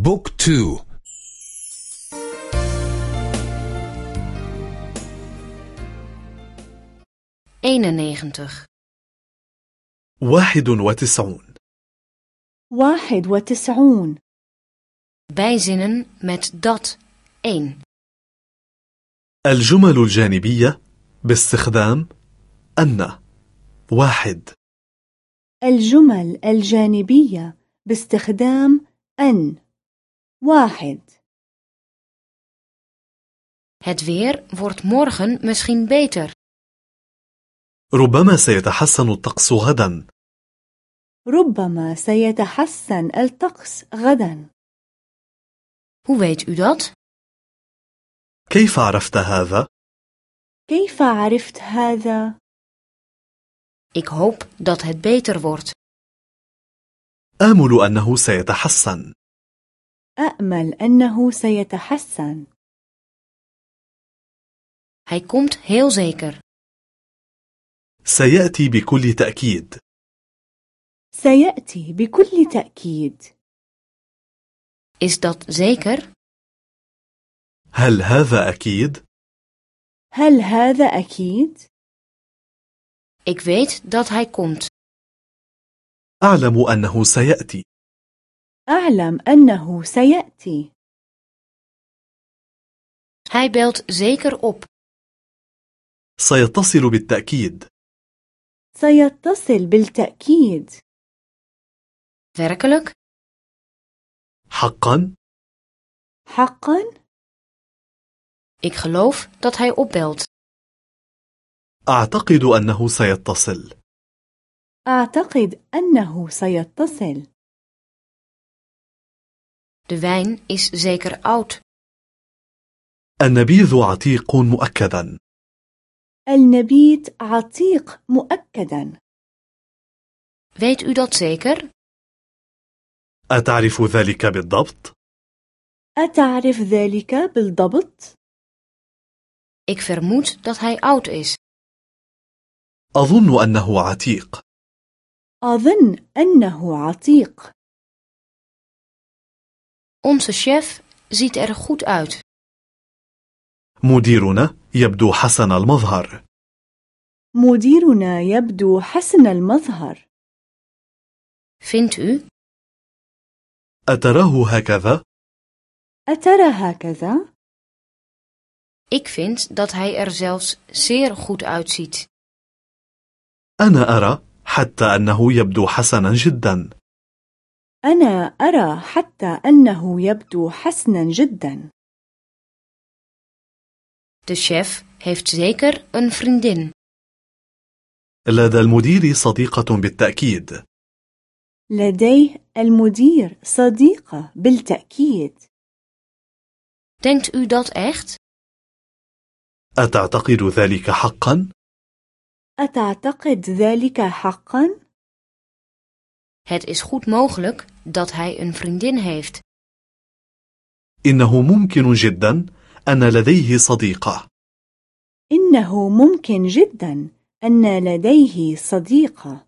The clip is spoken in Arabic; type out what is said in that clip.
بوك تو. واحد وتسعون. واحد وتسعون. Bijzinnen met dat 1. الجمل الجانبية باستخدام أن. واحد. الجمل الجانبية باستخدام أن. واحد Het weer wordt morgen misschien beter. ربما سيتحسن الطقس غدا ربما سيتحسن الطقس غدا Hoe weet u dat? كيف عرفت هذا؟ كيف عرفت هذا؟ Ik hoop dat het beter wordt. آمل أنه سيتحسن أأمل أنه سيتحسن Hij komt heel zeker. سيأتي بكل تأكيد سيأتي بكل تأكيد Is dat zeker? هل هذا أكيد؟ هل هذا أكيد؟ Ik weet dat hij komt. أعلم أنه سيأتي أعلم أنه سيأتي Hij belt zeker op. سيتصل بالتأكيد سيتصل بالتأكيد Werkelijk? حقا؟ حقا؟ Ik geloof dat hij opbelt. أعتقد أنه سيتصل أعتقد أنه سيتصل De wijn is zeker oud. النبيذ عتيق مؤكدا النبيت عتيق مؤكدا Weet u dat zeker? أتعرف ذلك بالضبط؟ أتعرف ذلك بالضبط؟ Ik vermoed dat hij oud is. أظن أنه عتيق أظن أنه عتيق Onze chef ziet er goed uit. مديرنا يبدو حسن المظهر مديرنا يبدو حسن المظهر Vindt u? أتراه هكذا؟ أترى هكذا؟ Ik vind dat hij er zelfs zeer goed uitziet. أنا أرى حتى أنه يبدو حسنا جدا أنا أرى حتى أنه يبدو حسنا جدا De chef heeft zeker een vriendin. لدى المدير صديقة بالتأكيد لديه المدير صديقة بالتأكيد Denkt u dat echt? أتعتقد ذلك حقا؟ أتعتقد ذلك حقا؟ Het is goed mogelijk dat hij een vriendin heeft. إنه ممكن جدا أن لديه صديقة إنه ممكن جدا أن لديه صديقة